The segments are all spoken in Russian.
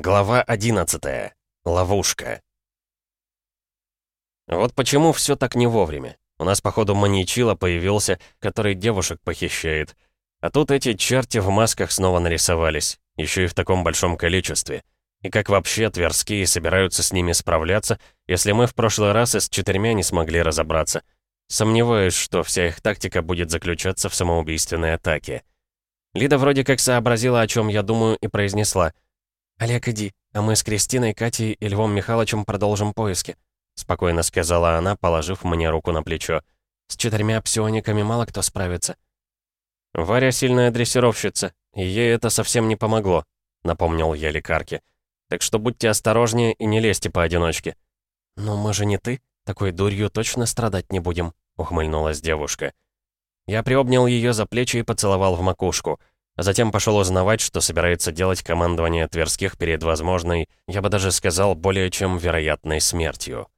Глава 11. Ловушка. Вот почему все так не вовремя. У нас, походу, маньячила появился, который девушек похищает. А тут эти черти в масках снова нарисовались, еще и в таком большом количестве. И как вообще Тверские собираются с ними справляться, если мы в прошлый раз и с четырьмя не смогли разобраться? Сомневаюсь, что вся их тактика будет заключаться в самоубийственной атаке. Лида вроде как сообразила, о чем я думаю, и произнесла — «Олег, иди, а мы с Кристиной, Катей и Львом Михайловичем продолжим поиски», спокойно сказала она, положив мне руку на плечо. «С четырьмя псиониками мало кто справится». «Варя сильная дрессировщица, и ей это совсем не помогло», напомнил я лекарке. «Так что будьте осторожнее и не лезьте поодиночке». «Но мы же не ты, такой дурью точно страдать не будем», ухмыльнулась девушка. Я приобнял ее за плечи и поцеловал в макушку а затем пошел узнавать, что собирается делать командование Тверских перед возможной, я бы даже сказал, более чем вероятной смертью.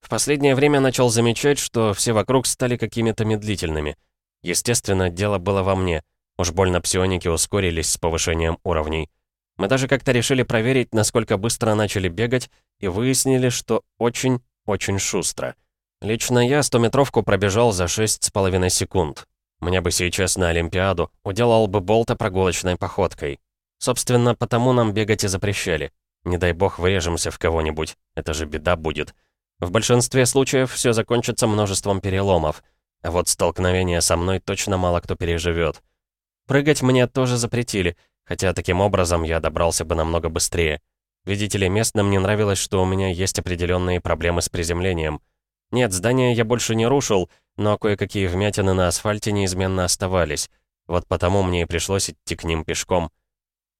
В последнее время начал замечать, что все вокруг стали какими-то медлительными. Естественно, дело было во мне. Уж больно псионики ускорились с повышением уровней. Мы даже как-то решили проверить, насколько быстро начали бегать, и выяснили, что очень-очень шустро. Лично я 100-метровку пробежал за 6,5 секунд. Мне бы сейчас на Олимпиаду, уделал бы Болта прогулочной походкой. Собственно, потому нам бегать и запрещали. Не дай бог врежемся в кого-нибудь, это же беда будет. В большинстве случаев все закончится множеством переломов. А вот столкновение со мной точно мало кто переживет. Прыгать мне тоже запретили, хотя таким образом я добрался бы намного быстрее. Видите ли, местным не нравилось, что у меня есть определенные проблемы с приземлением. Нет, здание я больше не рушил, но кое-какие вмятины на асфальте неизменно оставались. Вот потому мне и пришлось идти к ним пешком.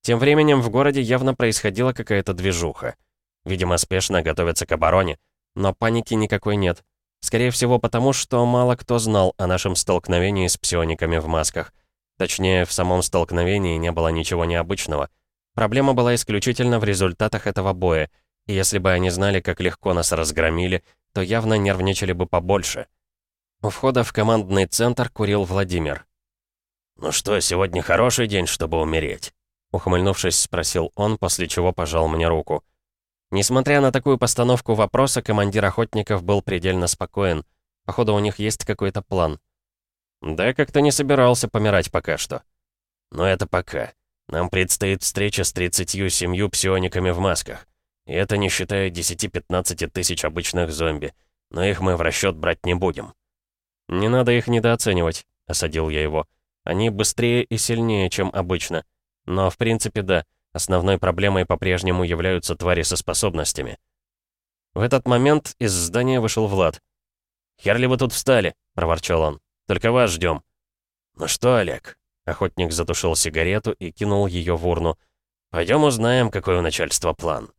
Тем временем в городе явно происходила какая-то движуха. Видимо, спешно готовятся к обороне, но паники никакой нет. Скорее всего, потому что мало кто знал о нашем столкновении с псиониками в масках. Точнее, в самом столкновении не было ничего необычного. Проблема была исключительно в результатах этого боя, и если бы они знали, как легко нас разгромили, то явно нервничали бы побольше. У входа в командный центр курил Владимир. «Ну что, сегодня хороший день, чтобы умереть?» Ухмыльнувшись, спросил он, после чего пожал мне руку. Несмотря на такую постановку вопроса, командир охотников был предельно спокоен. Походу, у них есть какой-то план. «Да, как-то не собирался помирать пока что». «Но это пока. Нам предстоит встреча с 37 псиониками в масках. И это не считая 10-15 тысяч обычных зомби. Но их мы в расчет брать не будем». «Не надо их недооценивать», — осадил я его. «Они быстрее и сильнее, чем обычно. Но, в принципе, да, основной проблемой по-прежнему являются твари со способностями». В этот момент из здания вышел Влад. «Хер вы тут встали?» — проворчал он. «Только вас ждем». «Ну что, Олег?» Охотник затушил сигарету и кинул ее в урну. «Пойдем узнаем, какой у начальства план».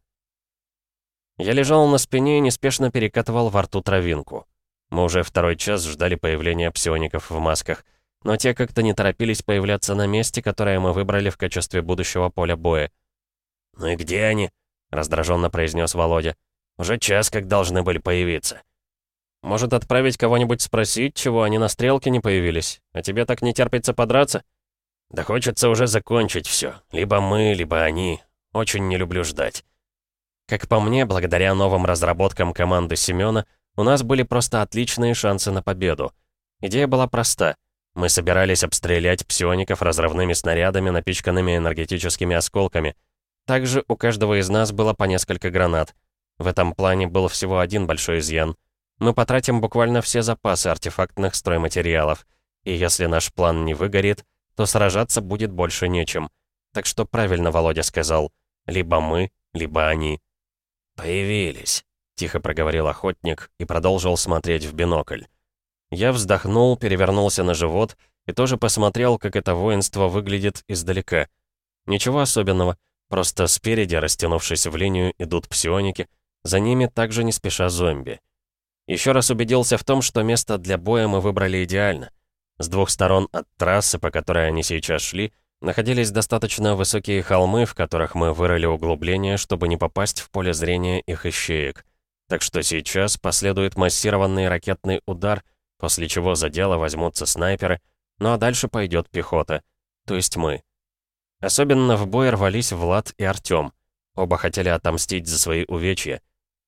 Я лежал на спине и неспешно перекатывал во рту травинку. Мы уже второй час ждали появления псиоников в масках, но те как-то не торопились появляться на месте, которое мы выбрали в качестве будущего поля боя. «Ну и где они?» — раздраженно произнес Володя. «Уже час как должны были появиться». «Может, отправить кого-нибудь спросить, чего они на стрелке не появились? А тебе так не терпится подраться?» «Да хочется уже закончить все. Либо мы, либо они. Очень не люблю ждать». Как по мне, благодаря новым разработкам команды Семёна, у нас были просто отличные шансы на победу. Идея была проста. Мы собирались обстрелять псиоников разрывными снарядами, напичканными энергетическими осколками. Также у каждого из нас было по несколько гранат. В этом плане был всего один большой изъян. Мы потратим буквально все запасы артефактных стройматериалов. И если наш план не выгорит, то сражаться будет больше нечем. Так что правильно Володя сказал. Либо мы, либо они. «Появились», тихо проговорил охотник и продолжил смотреть в бинокль. Я вздохнул, перевернулся на живот и тоже посмотрел, как это воинство выглядит издалека. Ничего особенного, просто спереди, растянувшись в линию, идут псионики, за ними также не спеша зомби. Еще раз убедился в том, что место для боя мы выбрали идеально. С двух сторон от трассы, по которой они сейчас шли, находились достаточно высокие холмы, в которых мы вырыли углубления, чтобы не попасть в поле зрения их ищеек. Так что сейчас последует массированный ракетный удар, после чего за дело возьмутся снайперы, ну а дальше пойдет пехота, то есть мы. Особенно в бой рвались Влад и Артём. Оба хотели отомстить за свои увечья.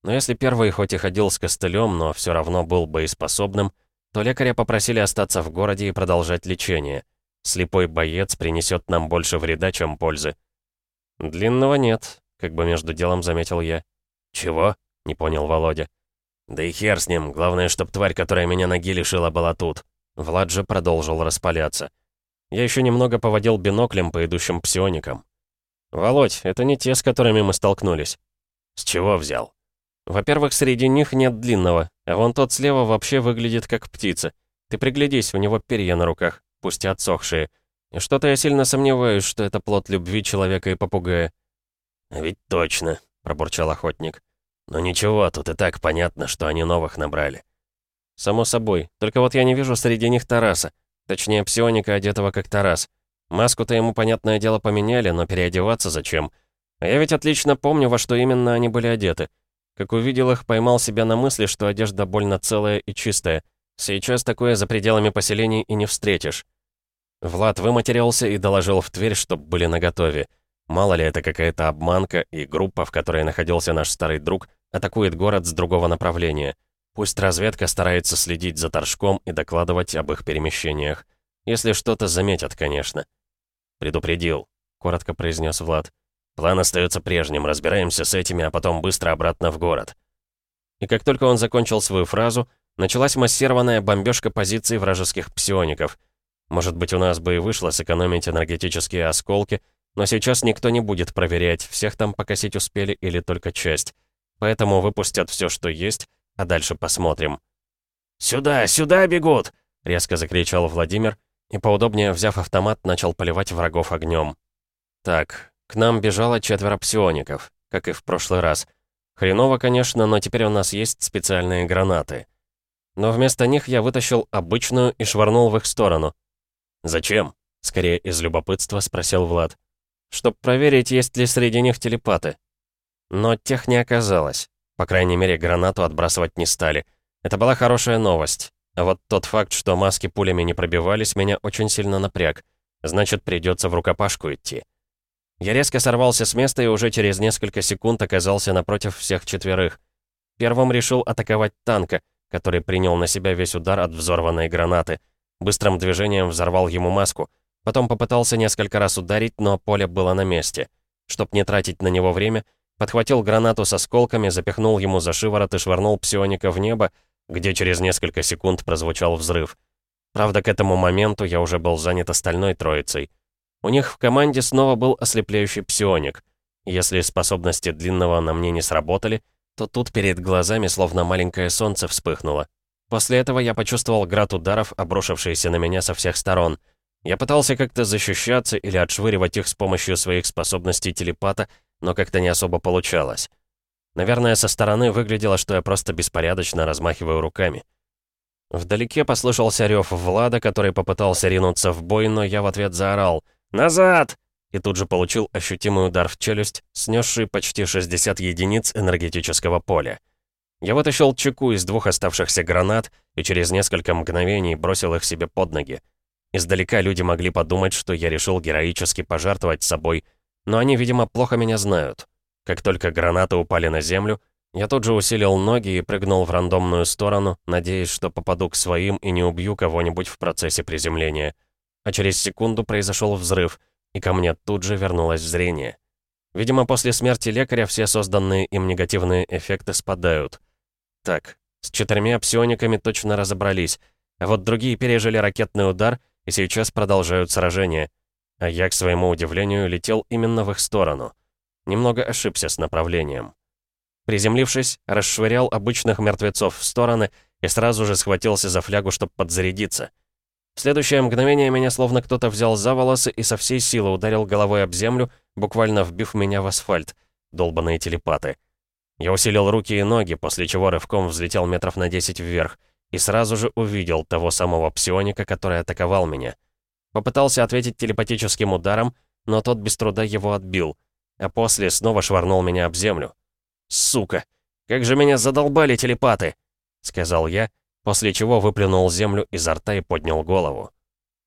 Но если первый хоть и ходил с костылем, но все равно был боеспособным, то лекаря попросили остаться в городе и продолжать лечение. Слепой боец принесет нам больше вреда, чем пользы. «Длинного нет», — как бы между делом заметил я. «Чего?» — не понял Володя. «Да и хер с ним. Главное, чтоб тварь, которая меня ноги лишила, была тут». Влад же продолжил распаляться. Я еще немного поводил биноклем по идущим псионикам. «Володь, это не те, с которыми мы столкнулись». «С чего взял?» «Во-первых, среди них нет длинного, а вон тот слева вообще выглядит как птица. Ты приглядись, у него перья на руках, пусть и отсохшие. И что-то я сильно сомневаюсь, что это плод любви человека и попугая». «Ведь точно», — пробурчал охотник. «Но ничего, тут и так понятно, что они новых набрали». «Само собой. Только вот я не вижу среди них Тараса. Точнее, псионика, одетого как Тарас. Маску-то ему, понятное дело, поменяли, но переодеваться зачем? А я ведь отлично помню, во что именно они были одеты. Как увидел их, поймал себя на мысли, что одежда больно целая и чистая. Сейчас такое за пределами поселений и не встретишь. Влад выматерился и доложил в Тверь, чтоб были наготове. Мало ли это какая-то обманка, и группа, в которой находился наш старый друг, атакует город с другого направления. Пусть разведка старается следить за торжком и докладывать об их перемещениях. Если что-то заметят, конечно. «Предупредил», — коротко произнес Влад. План остается прежним, разбираемся с этими, а потом быстро обратно в город. И как только он закончил свою фразу, началась массированная бомбежка позиций вражеских псиоников. Может быть, у нас бы и вышло сэкономить энергетические осколки, но сейчас никто не будет проверять, всех там покосить успели или только часть. Поэтому выпустят все, что есть, а дальше посмотрим. «Сюда, сюда бегут!» — резко закричал Владимир, и, поудобнее взяв автомат, начал поливать врагов огнем. Так, к нам бежало четверо псиоников, как и в прошлый раз. Хреново, конечно, но теперь у нас есть специальные гранаты. Но вместо них я вытащил обычную и швырнул в их сторону. «Зачем?» — скорее из любопытства спросил Влад. «Чтоб проверить, есть ли среди них телепаты». Но тех не оказалось. По крайней мере, гранату отбрасывать не стали. Это была хорошая новость. А вот тот факт, что маски пулями не пробивались, меня очень сильно напряг. Значит, придется в рукопашку идти. Я резко сорвался с места и уже через несколько секунд оказался напротив всех четверых. Первым решил атаковать танка, который принял на себя весь удар от взорванной гранаты. Быстрым движением взорвал ему маску. Потом попытался несколько раз ударить, но поле было на месте. Чтоб не тратить на него время, подхватил гранату с осколками, запихнул ему за шиворот и швырнул псионика в небо, где через несколько секунд прозвучал взрыв. Правда, к этому моменту я уже был занят остальной троицей. У них в команде снова был ослепляющий псионик. Если способности длинного на мне не сработали, то тут перед глазами словно маленькое солнце вспыхнуло. После этого я почувствовал град ударов, обрушившиеся на меня со всех сторон. Я пытался как-то защищаться или отшвыривать их с помощью своих способностей телепата, но как-то не особо получалось. Наверное, со стороны выглядело, что я просто беспорядочно размахиваю руками. Вдалеке послышался рев Влада, который попытался ринуться в бой, но я в ответ заорал — «Назад!» и тут же получил ощутимый удар в челюсть, снесший почти 60 единиц энергетического поля. Я вытащил чеку из двух оставшихся гранат и через несколько мгновений бросил их себе под ноги. Издалека люди могли подумать, что я решил героически пожертвовать собой, но они, видимо, плохо меня знают. Как только гранаты упали на землю, я тут же усилил ноги и прыгнул в рандомную сторону, надеясь, что попаду к своим и не убью кого-нибудь в процессе приземления а через секунду произошел взрыв, и ко мне тут же вернулось зрение. Видимо, после смерти лекаря все созданные им негативные эффекты спадают. Так, с четырьмя псиониками точно разобрались, а вот другие пережили ракетный удар и сейчас продолжают сражение. А я, к своему удивлению, летел именно в их сторону. Немного ошибся с направлением. Приземлившись, расшвырял обычных мертвецов в стороны и сразу же схватился за флягу, чтобы подзарядиться. В следующее мгновение меня словно кто-то взял за волосы и со всей силы ударил головой об землю, буквально вбив меня в асфальт. Долбаные телепаты. Я усилил руки и ноги, после чего рывком взлетел метров на 10 вверх и сразу же увидел того самого псионика, который атаковал меня. Попытался ответить телепатическим ударом, но тот без труда его отбил, а после снова швырнул меня об землю. «Сука! Как же меня задолбали телепаты!» — сказал я, после чего выплюнул землю изо рта и поднял голову.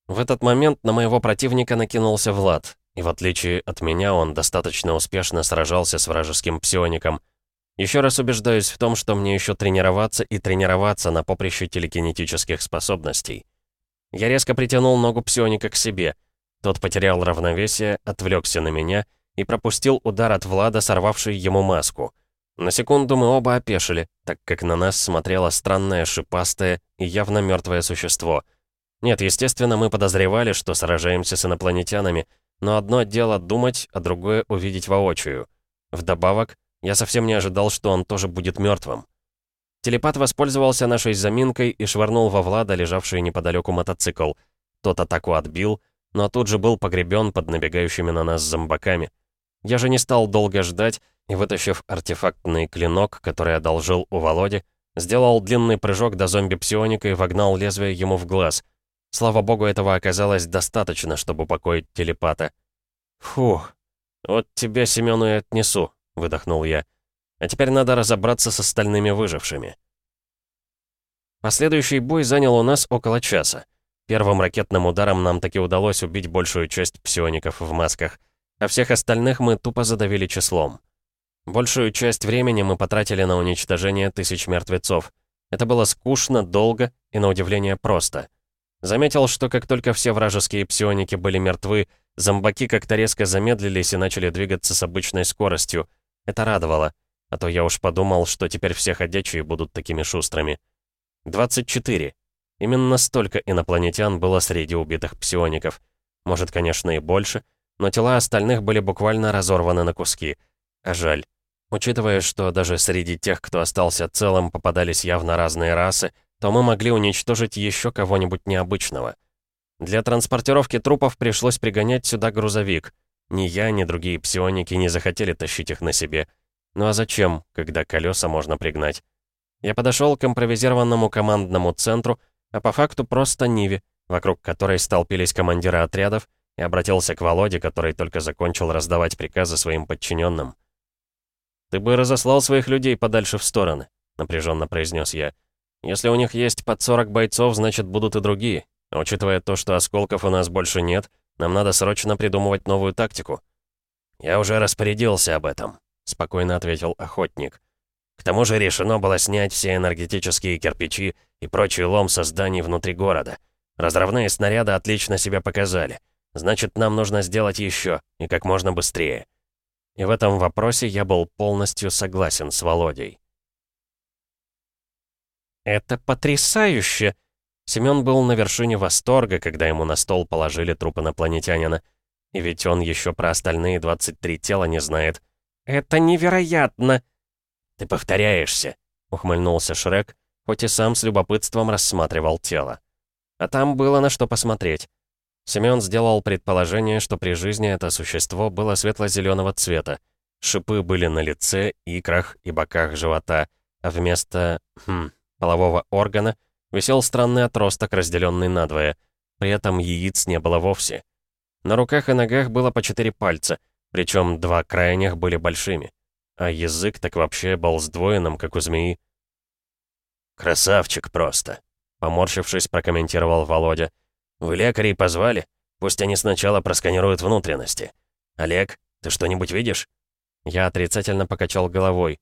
В этот момент на моего противника накинулся Влад. И в отличие от меня, он достаточно успешно сражался с вражеским псиоником. Еще раз убеждаюсь в том, что мне еще тренироваться и тренироваться на поприще телекинетических способностей. Я резко притянул ногу псионика к себе. Тот потерял равновесие, отвлекся на меня и пропустил удар от Влада, сорвавший ему маску. На секунду мы оба опешили, так как на нас смотрело странное, шипастое и явно мертвое существо. Нет, естественно, мы подозревали, что сражаемся с инопланетянами, но одно дело думать, а другое увидеть воочию. Вдобавок, я совсем не ожидал, что он тоже будет мертвым. Телепат воспользовался нашей заминкой и швырнул во Влада, лежавший неподалеку мотоцикл. Тот атаку отбил, но тут же был погребен под набегающими на нас зомбаками. Я же не стал долго ждать и, вытащив артефактный клинок, который одолжил у Володи, сделал длинный прыжок до зомби-псионика и вогнал лезвие ему в глаз. Слава богу, этого оказалось достаточно, чтобы упокоить телепата. «Фух, вот тебя, Семёну, и отнесу», — выдохнул я. А теперь надо разобраться с остальными выжившими. Последующий бой занял у нас около часа. Первым ракетным ударом нам таки удалось убить большую часть псиоников в масках, а всех остальных мы тупо задавили числом. Большую часть времени мы потратили на уничтожение тысяч мертвецов. Это было скучно, долго и, на удивление, просто. Заметил, что как только все вражеские псионики были мертвы, зомбаки как-то резко замедлились и начали двигаться с обычной скоростью. Это радовало. А то я уж подумал, что теперь все ходячие будут такими шустрыми. 24. Именно столько инопланетян было среди убитых псиоников. Может, конечно, и больше, но тела остальных были буквально разорваны на куски. А жаль. Учитывая, что даже среди тех, кто остался целым, попадались явно разные расы, то мы могли уничтожить еще кого-нибудь необычного. Для транспортировки трупов пришлось пригонять сюда грузовик. Ни я, ни другие псионики не захотели тащить их на себе — ну а зачем, когда колеса можно пригнать? Я подошел к импровизированному командному центру, а по факту просто Ниве, вокруг которой столпились командиры отрядов, и обратился к Володе, который только закончил раздавать приказы своим подчиненным. «Ты бы разослал своих людей подальше в стороны», — напряженно произнес я. «Если у них есть под 40 бойцов, значит, будут и другие. А учитывая то, что осколков у нас больше нет, нам надо срочно придумывать новую тактику». «Я уже распорядился об этом», — спокойно ответил охотник. «К тому же решено было снять все энергетические кирпичи и прочий лом со зданий внутри города. Разрывные снаряды отлично себя показали. Значит, нам нужно сделать еще, и как можно быстрее». И в этом вопросе я был полностью согласен с Володей. «Это потрясающе!» Семён был на вершине восторга, когда ему на стол положили труп инопланетянина. И ведь он еще про остальные 23 тела не знает. «Это невероятно!» «Ты повторяешься», — ухмыльнулся Шрек, хоть и сам с любопытством рассматривал тело. А там было на что посмотреть. Семён сделал предположение, что при жизни это существо было светло-зеленого цвета. Шипы были на лице, икрах и боках живота, а вместо, хм, полового органа висел странный отросток, разделенный надвое. При этом яиц не было вовсе. На руках и ногах было по четыре пальца — причем два крайних были большими. А язык так вообще был сдвоенным, как у змеи. «Красавчик просто», — поморщившись, прокомментировал Володя. «Вы лекарей позвали? Пусть они сначала просканируют внутренности. Олег, ты что-нибудь видишь?» Я отрицательно покачал головой.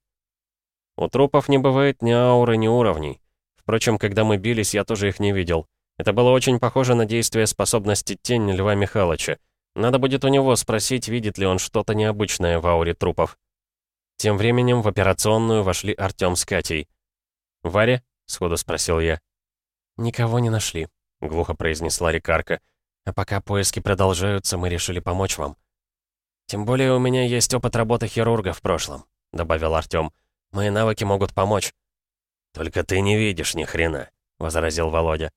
«У трупов не бывает ни ауры, ни уровней. Впрочем, когда мы бились, я тоже их не видел. Это было очень похоже на действие способности тень Льва Михайловича. Надо будет у него спросить, видит ли он что-то необычное в ауре трупов. Тем временем в операционную вошли Артём с Катей. «Варя?» — сходу спросил я. «Никого не нашли», — глухо произнесла Рикарка. «А пока поиски продолжаются, мы решили помочь вам». «Тем более у меня есть опыт работы хирурга в прошлом», — добавил Артём. «Мои навыки могут помочь». «Только ты не видишь ни хрена», — возразил Володя.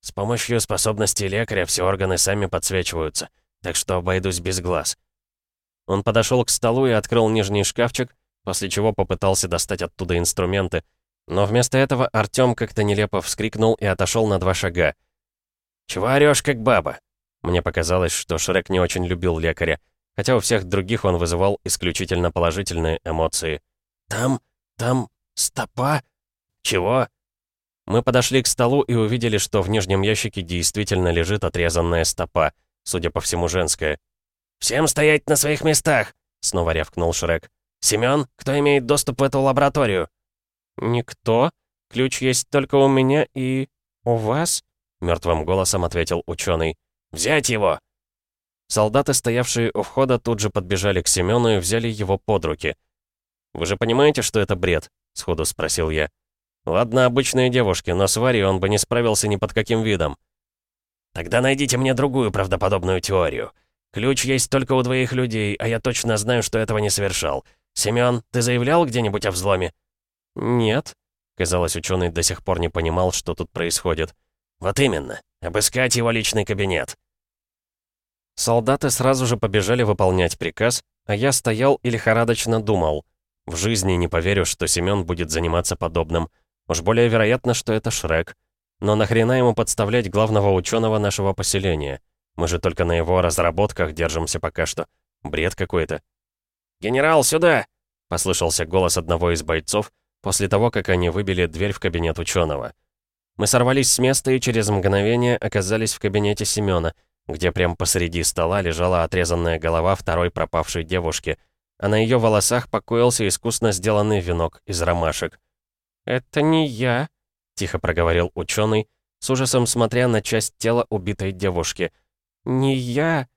«С помощью способностей лекаря все органы сами подсвечиваются так что обойдусь без глаз. Он подошел к столу и открыл нижний шкафчик, после чего попытался достать оттуда инструменты, но вместо этого Артём как-то нелепо вскрикнул и отошел на два шага. «Чего орёшь, как баба?» Мне показалось, что Шрек не очень любил лекаря, хотя у всех других он вызывал исключительно положительные эмоции. «Там... там... стопа...» «Чего?» Мы подошли к столу и увидели, что в нижнем ящике действительно лежит отрезанная стопа — судя по всему, женская. «Всем стоять на своих местах!» — снова рявкнул Шрек. «Семён, кто имеет доступ в эту лабораторию?» «Никто. Ключ есть только у меня и... у вас?» — мертвым голосом ответил ученый. «Взять его!» Солдаты, стоявшие у входа, тут же подбежали к Семену и взяли его под руки. «Вы же понимаете, что это бред?» — сходу спросил я. «Ладно, обычные девушки, но с Варей он бы не справился ни под каким видом». «Тогда найдите мне другую правдоподобную теорию. Ключ есть только у двоих людей, а я точно знаю, что этого не совершал. Семён, ты заявлял где-нибудь о взломе?» «Нет». Казалось, ученый до сих пор не понимал, что тут происходит. «Вот именно. Обыскать его личный кабинет». Солдаты сразу же побежали выполнять приказ, а я стоял и лихорадочно думал. В жизни не поверю, что Семён будет заниматься подобным. Уж более вероятно, что это Шрек. Но нахрена ему подставлять главного ученого нашего поселения? Мы же только на его разработках держимся пока что. Бред какой-то. «Генерал, сюда!» — послышался голос одного из бойцов после того, как они выбили дверь в кабинет ученого. Мы сорвались с места и через мгновение оказались в кабинете Семёна, где прямо посреди стола лежала отрезанная голова второй пропавшей девушки, а на ее волосах покоился искусно сделанный венок из ромашек. «Это не я», — тихо проговорил ученый, с ужасом смотря на часть тела убитой девушки. «Не я.